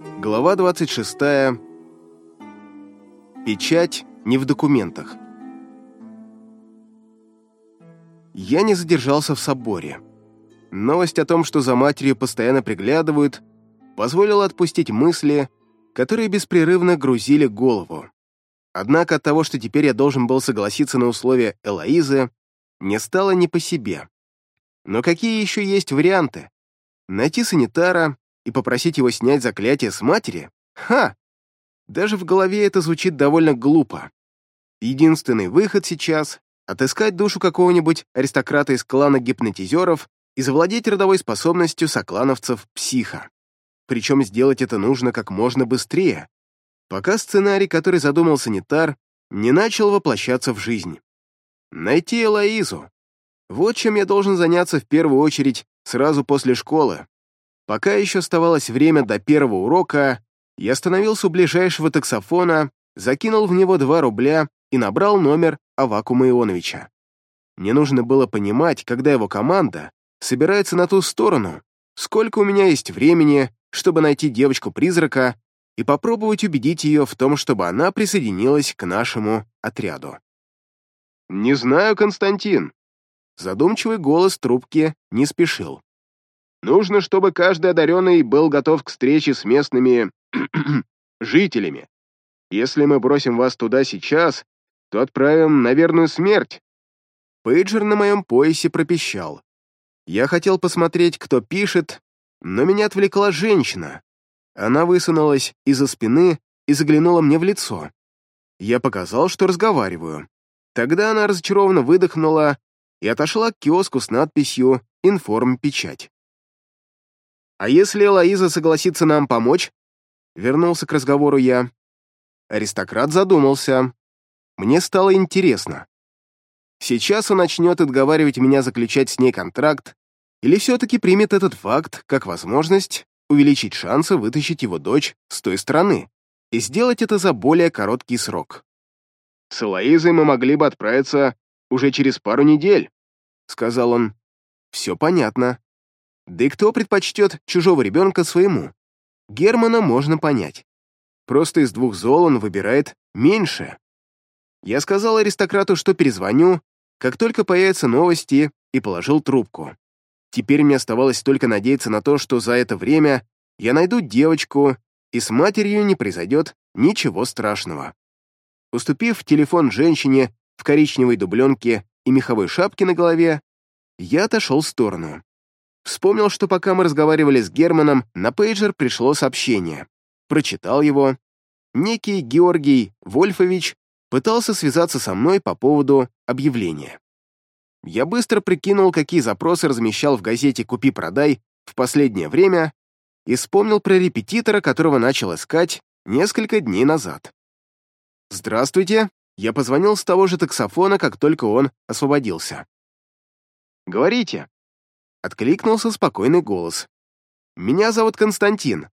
Глава 26. Печать не в документах. Я не задержался в соборе. Новость о том, что за матерью постоянно приглядывают, позволила отпустить мысли, которые беспрерывно грузили голову. Однако от того, что теперь я должен был согласиться на условия Элоизы, мне стало не по себе. Но какие еще есть варианты? Найти санитара и попросить его снять заклятие с матери? Ха! Даже в голове это звучит довольно глупо. Единственный выход сейчас — отыскать душу какого-нибудь аристократа из клана гипнотизеров и завладеть родовой способностью соклановцев-психа. Причем сделать это нужно как можно быстрее, пока сценарий, который задумал санитар, не начал воплощаться в жизнь. Найти Элоизу. Вот чем я должен заняться в первую очередь сразу после школы. Пока еще оставалось время до первого урока, я остановился у ближайшего таксофона, закинул в него 2 рубля и набрал номер Авакума Ионовича. Мне нужно было понимать, когда его команда собирается на ту сторону, сколько у меня есть времени, чтобы найти девочку-призрака и попробовать убедить ее в том, чтобы она присоединилась к нашему отряду. «Не знаю, Константин». Задумчивый голос трубки не спешил. «Нужно, чтобы каждый одаренный был готов к встрече с местными жителями. Если мы бросим вас туда сейчас, то отправим на верную смерть». Пейджер на моем поясе пропищал. Я хотел посмотреть, кто пишет, но меня отвлекла женщина. Она высунулась из-за спины и заглянула мне в лицо. Я показал, что разговариваю. Тогда она разочарованно выдохнула и отошла к киоску с надписью «Информ-печать». «А если Элоиза согласится нам помочь?» Вернулся к разговору я. Аристократ задумался. Мне стало интересно. Сейчас он начнет отговаривать меня заключать с ней контракт, или все-таки примет этот факт как возможность увеличить шансы вытащить его дочь с той стороны и сделать это за более короткий срок. «С Элоизой мы могли бы отправиться уже через пару недель», — сказал он. «Все понятно. Да и кто предпочтет чужого ребенка своему? Германа можно понять. Просто из двух зол он выбирает меньше. Я сказал аристократу, что перезвоню, как только появятся новости, и положил трубку. Теперь мне оставалось только надеяться на то, что за это время я найду девочку, и с матерью не произойдет ничего страшного. Уступив телефон женщине в коричневой дубленке и меховой шапке на голове, я отошел в сторону. Вспомнил, что пока мы разговаривали с Германом, на пейджер пришло сообщение. Прочитал его. Некий Георгий Вольфович пытался связаться со мной по поводу объявления. Я быстро прикинул, какие запросы размещал в газете «Купи-продай» в последнее время и вспомнил про репетитора, которого начал искать несколько дней назад. «Здравствуйте», я позвонил с того же таксофона, как только он освободился. «Говорите», — откликнулся спокойный голос. «Меня зовут Константин.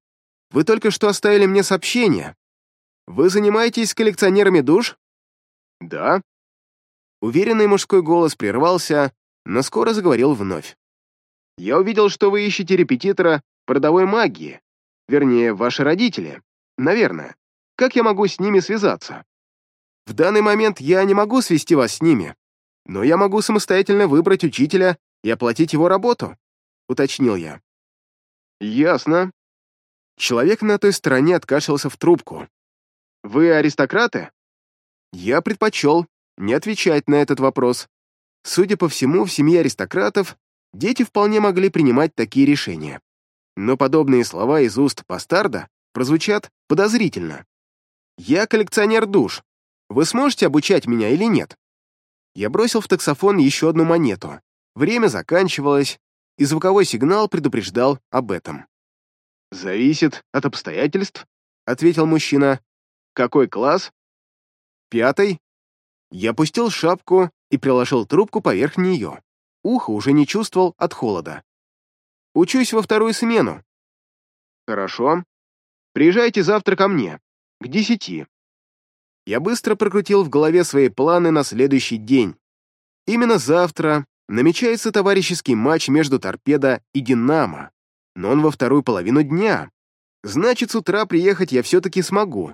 Вы только что оставили мне сообщение. Вы занимаетесь коллекционерами душ?» «Да». Уверенный мужской голос прервался, но скоро заговорил вновь. «Я увидел, что вы ищете репетитора продовой магии. Вернее, ваши родители. Наверное. Как я могу с ними связаться?» «В данный момент я не могу свести вас с ними, но я могу самостоятельно выбрать учителя и оплатить его работу», — уточнил я. «Ясно». Человек на той стороне откашлялся в трубку. «Вы аристократы?» Я предпочел не отвечать на этот вопрос. Судя по всему, в семье аристократов дети вполне могли принимать такие решения. Но подобные слова из уст бастарда прозвучат подозрительно. «Я коллекционер душ. Вы сможете обучать меня или нет?» Я бросил в таксофон еще одну монету. Время заканчивалось, и звуковой сигнал предупреждал об этом. «Зависит от обстоятельств», — ответил мужчина. «Какой класс?» «Пятый». Я опустил шапку и приложил трубку поверх нее. Ухо уже не чувствовал от холода. «Учусь во вторую смену». «Хорошо. Приезжайте завтра ко мне. К десяти». Я быстро прокрутил в голове свои планы на следующий день. Именно завтра намечается товарищеский матч между «Торпедо» и «Динамо», но он во вторую половину дня. Значит, с утра приехать я все-таки смогу.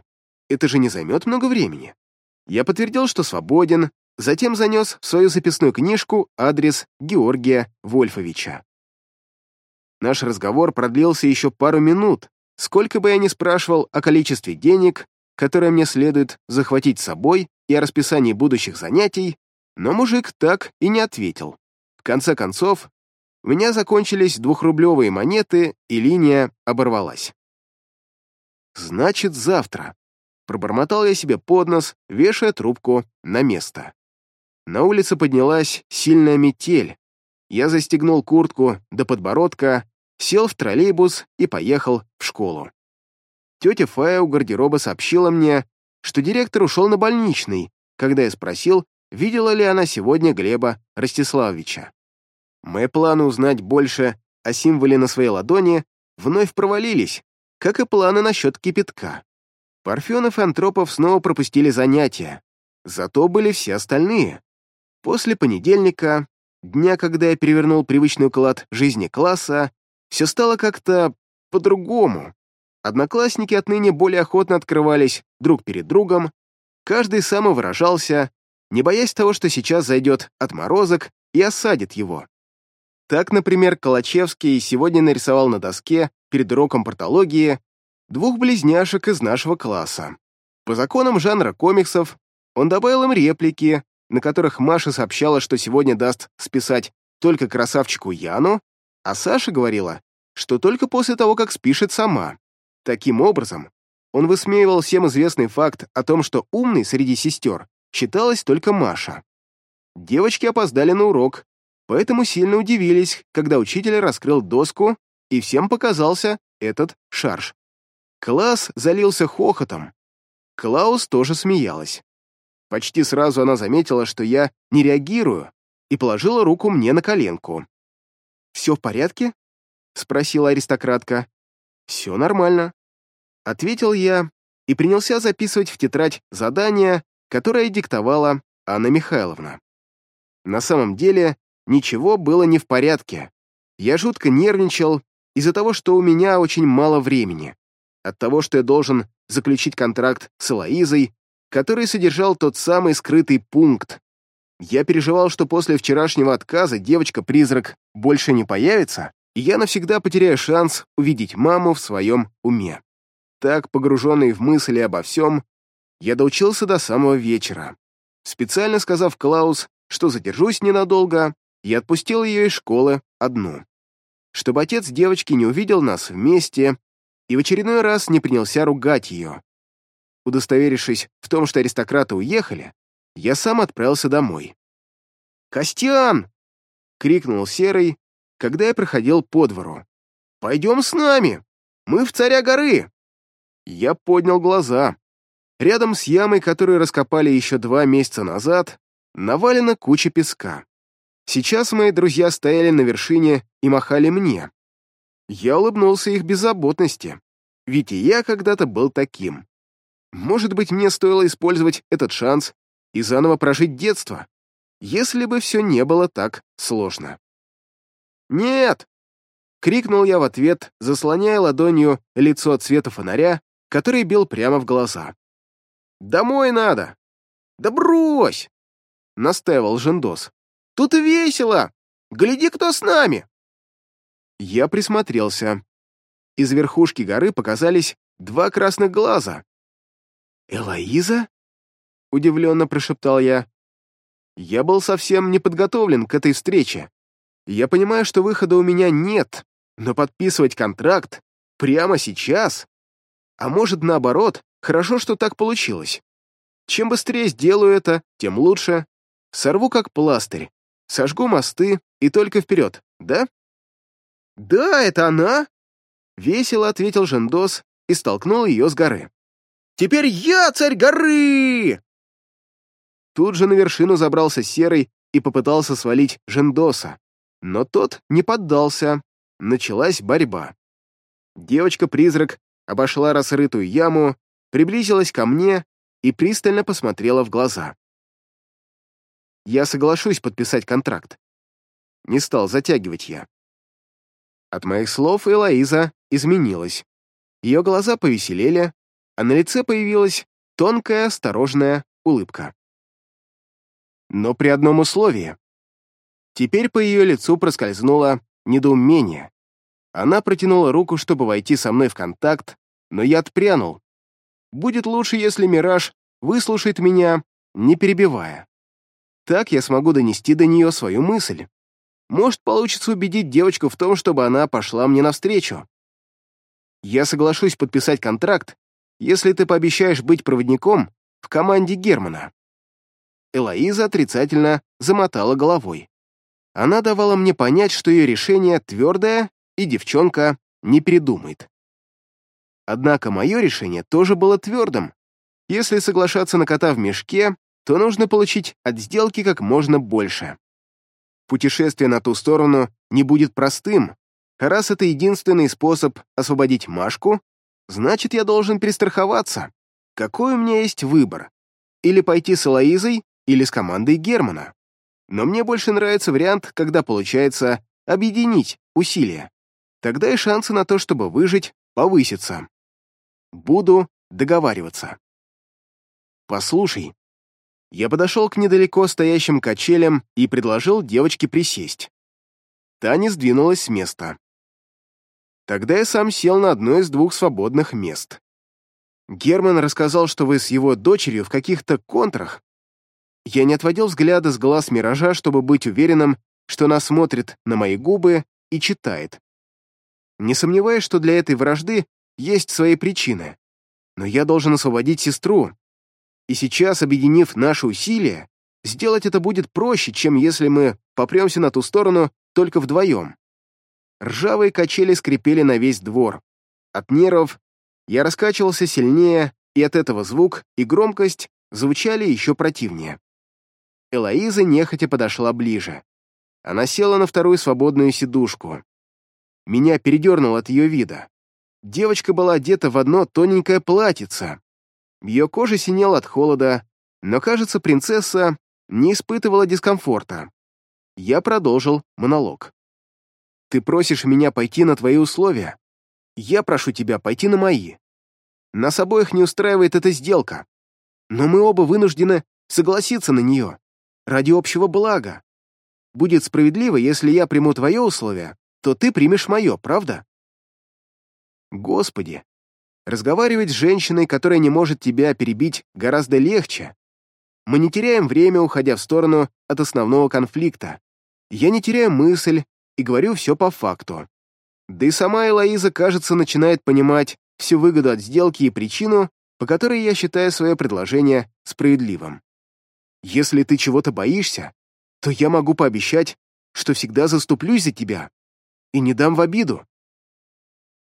Это же не займет много времени. Я подтвердил, что свободен, затем занес в свою записную книжку адрес Георгия Вольфовича. Наш разговор продлился еще пару минут, сколько бы я ни спрашивал о количестве денег, которые мне следует захватить с собой, и о расписании будущих занятий, но мужик так и не ответил. Конце концов, у меня закончились двухрублевые монеты, и линия оборвалась. «Значит, завтра», — пробормотал я себе под нос, вешая трубку на место. На улице поднялась сильная метель. Я застегнул куртку до подбородка, сел в троллейбус и поехал в школу. Тетя Фая у гардероба сообщила мне, что директор ушел на больничный, когда я спросил, видела ли она сегодня Глеба Ростиславовича. Мои планы узнать больше о символе на своей ладони вновь провалились, как и планы насчет кипятка. Парфенов и Антропов снова пропустили занятия, зато были все остальные. После понедельника, дня, когда я перевернул привычный уклад жизни класса, все стало как-то по-другому. Одноклассники отныне более охотно открывались друг перед другом, каждый самовыражался, не боясь того, что сейчас зайдет отморозок и осадит его. Так, например, Калачевский сегодня нарисовал на доске перед уроком портологии двух близняшек из нашего класса. По законам жанра комиксов он добавил им реплики, на которых Маша сообщала, что сегодня даст списать только красавчику Яну, а Саша говорила, что только после того, как спишет сама. Таким образом, он высмеивал всем известный факт о том, что умной среди сестер считалась только Маша. Девочки опоздали на урок, поэтому сильно удивились, когда учитель раскрыл доску, и всем показался этот шарж. Класс залился хохотом. Клаус тоже смеялась. Почти сразу она заметила, что я не реагирую, и положила руку мне на коленку. «Все в порядке?» — спросила аристократка. «Все нормально», — ответил я и принялся записывать в тетрадь задание, которое диктовала Анна Михайловна. На самом деле, ничего было не в порядке. Я жутко нервничал из-за того, что у меня очень мало времени, от того, что я должен заключить контракт с Элоизой, который содержал тот самый скрытый пункт. Я переживал, что после вчерашнего отказа девочка-призрак больше не появится, и я навсегда потеряю шанс увидеть маму в своем уме. Так, погруженный в мысли обо всем, я доучился до самого вечера. Специально сказав Клаус, что задержусь ненадолго, я отпустил ее из школы одну. Чтобы отец девочки не увидел нас вместе и в очередной раз не принялся ругать ее. Удостоверившись в том, что аристократы уехали, я сам отправился домой. «Костян!» — крикнул Серый, когда я проходил по двору. «Пойдем с нами! Мы в царя горы!» Я поднял глаза. Рядом с ямой, которую раскопали еще два месяца назад, навалена куча песка. Сейчас мои друзья стояли на вершине и махали мне. Я улыбнулся их беззаботности, ведь и я когда-то был таким. Может быть, мне стоило использовать этот шанс и заново прожить детство, если бы все не было так сложно. «Нет!» — крикнул я в ответ, заслоняя ладонью лицо от света фонаря, который бил прямо в глаза. «Домой надо!» «Да брось!» — настаивал Жендос. «Тут весело! Гляди, кто с нами!» Я присмотрелся. Из верхушки горы показались два красных глаза. «Элоиза?» — удивленно прошептал я. Я был совсем не подготовлен к этой встрече. Я понимаю, что выхода у меня нет, но подписывать контракт прямо сейчас? А может, наоборот, хорошо, что так получилось. Чем быстрее сделаю это, тем лучше. Сорву как пластырь, сожгу мосты и только вперед, да? «Да, это она!» — весело ответил Жендос и столкнул ее с горы. «Теперь я царь горы!» Тут же на вершину забрался Серый и попытался свалить Жендоса, но тот не поддался. Началась борьба. Девочка-призрак обошла рассрытую яму, приблизилась ко мне и пристально посмотрела в глаза. Я соглашусь подписать контракт. Не стал затягивать я. От моих слов Элоиза изменилась. Ее глаза повеселели, а на лице появилась тонкая, осторожная улыбка. Но при одном условии. Теперь по ее лицу проскользнуло недоумение. Она протянула руку, чтобы войти со мной в контакт, но я отпрянул. Будет лучше, если Мираж выслушает меня, не перебивая. Так я смогу донести до нее свою мысль. Может, получится убедить девочку в том, чтобы она пошла мне навстречу. Я соглашусь подписать контракт, если ты пообещаешь быть проводником в команде Германа. Элоиза отрицательно замотала головой. Она давала мне понять, что ее решение твердое, и девчонка не передумает. Однако мое решение тоже было твердым. Если соглашаться на кота в мешке, то нужно получить от сделки как можно больше. Путешествие на ту сторону не будет простым, раз это единственный способ освободить Машку, значит, я должен перестраховаться. Какой у меня есть выбор? Или пойти с Элоизой, или с командой Германа. Но мне больше нравится вариант, когда получается объединить усилия. Тогда и шансы на то, чтобы выжить, повысятся. Буду договариваться. Послушай, я подошел к недалеко стоящим качелям и предложил девочке присесть. Таня сдвинулась с места. Тогда я сам сел на одно из двух свободных мест. Герман рассказал, что вы с его дочерью в каких-то контрах. Я не отводил взгляда с глаз Миража, чтобы быть уверенным, что она смотрит на мои губы и читает. Не сомневаюсь, что для этой вражды есть свои причины. Но я должен освободить сестру, и сейчас, объединив наши усилия, сделать это будет проще, чем если мы попремся на ту сторону только вдвоем. Ржавые качели скрипели на весь двор. От нервов я раскачивался сильнее, и от этого звук и громкость звучали еще противнее. Элоиза нехотя подошла ближе. Она села на вторую свободную сидушку. Меня передернуло от ее вида. Девочка была одета в одно тоненькое платьице, ее кожа синела от холода, но, кажется, принцесса не испытывала дискомфорта. Я продолжил монолог. «Ты просишь меня пойти на твои условия. Я прошу тебя пойти на мои. Нас обоих не устраивает эта сделка, но мы оба вынуждены согласиться на нее ради общего блага. Будет справедливо, если я приму твое условие, то ты примешь мое, правда?» Господи, Разговаривать с женщиной, которая не может тебя перебить, гораздо легче. Мы не теряем время, уходя в сторону от основного конфликта. Я не теряю мысль и говорю все по факту. Да и сама Элоиза, кажется, начинает понимать всю выгоду от сделки и причину, по которой я считаю свое предложение справедливым. Если ты чего-то боишься, то я могу пообещать, что всегда заступлюсь за тебя и не дам в обиду.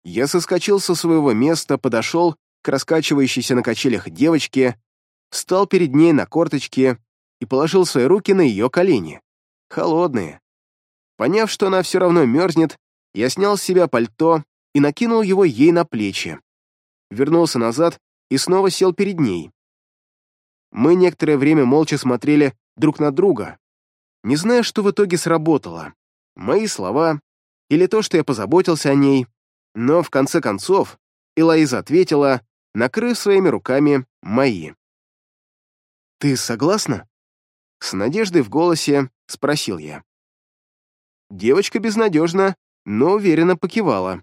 Я соскочил со своего места, подошел к раскачивающейся на качелях девочке, встал перед ней на корточки и положил свои руки на ее колени. Холодные. Поняв, что она все равно мерзнет, я снял с себя пальто и накинул его ей на плечи. Вернулся назад и снова сел перед ней. Мы некоторое время молча смотрели друг на друга, не зная, что в итоге сработало. Мои слова или то, что я позаботился о ней, но в конце концов Элоиза ответила, накрыв своими руками мои. «Ты согласна?» С надеждой в голосе спросил я. Девочка безнадежно, но уверенно покивала.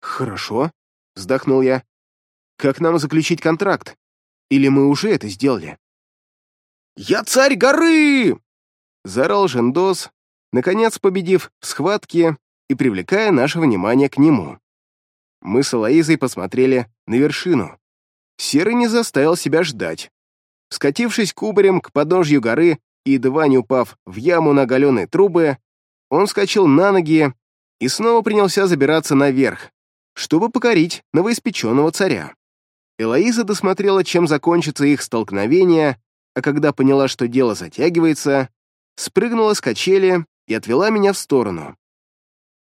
«Хорошо», — вздохнул я. «Как нам заключить контракт? Или мы уже это сделали?» «Я царь горы!» — заорал Жендос, наконец победив в схватке и привлекая наше внимание к нему. Мы с Алоизой посмотрели на вершину. Серый не заставил себя ждать. Скатившись кубарем к подножью горы и едва не упав в яму на оголенные трубы, он вскочил на ноги и снова принялся забираться наверх, чтобы покорить новоиспеченного царя. Элоиза досмотрела, чем закончится их столкновение, а когда поняла, что дело затягивается, спрыгнула с качели и отвела меня в сторону.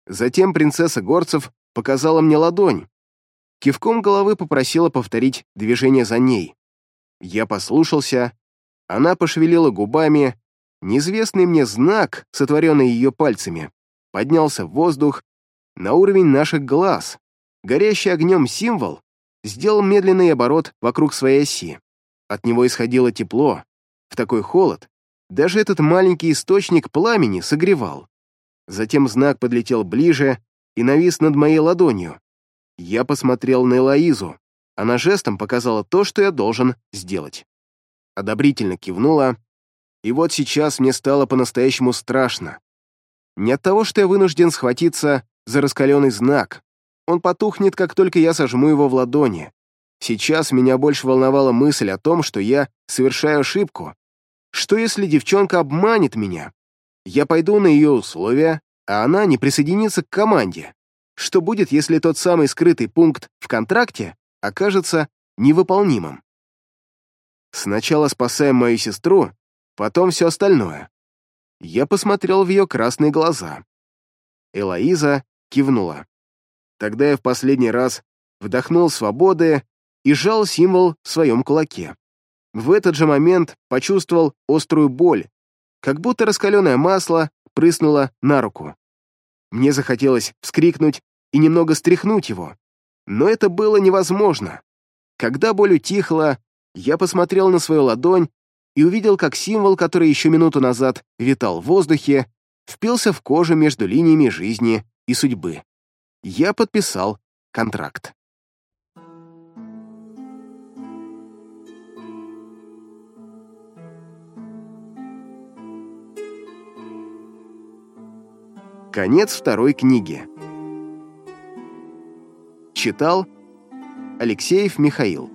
Затем принцесса Горцев показала мне ладонь. Кивком головы попросила повторить движение за ней. Я послушался, она пошевелила губами, неизвестный мне знак, сотворенный ее пальцами, поднялся в воздух на уровень наших глаз. горящий огнем символ сделал медленный оборот вокруг своей оси. От него исходило тепло. В такой холод даже этот маленький источник пламени согревал. Затем знак подлетел ближе и навис над моей ладонью. Я посмотрел на Элоизу. Она жестом показала то, что я должен сделать. Одобрительно кивнула, и вот сейчас мне стало по-настоящему страшно. Не от того, что я вынужден схватиться за раскаленный знак. Он потухнет, как только я сожму его в ладони. Сейчас меня больше волновала мысль о том, что я совершаю ошибку. Что если девчонка обманет меня? Я пойду на ее условия, а она не присоединится к команде. Что будет, если тот самый скрытый пункт в контракте окажется невыполнимым? Сначала спасаем мою сестру, потом все остальное. Я посмотрел в ее красные глаза. Элоиза кивнула. Тогда я в последний раз вдохнул свободы и сжал символ в своем кулаке. В этот же момент почувствовал острую боль, как будто раскаленное масло прыснуло на руку. Мне захотелось вскрикнуть и немного стряхнуть его, но это было невозможно. Когда боль утихла, я посмотрел на свою ладонь и увидел, как символ, который еще минуту назад витал в воздухе, впился в кожу между линиями жизни и судьбы. Я подписал контракт. Конец второй книги. Читал Алексеев Михаил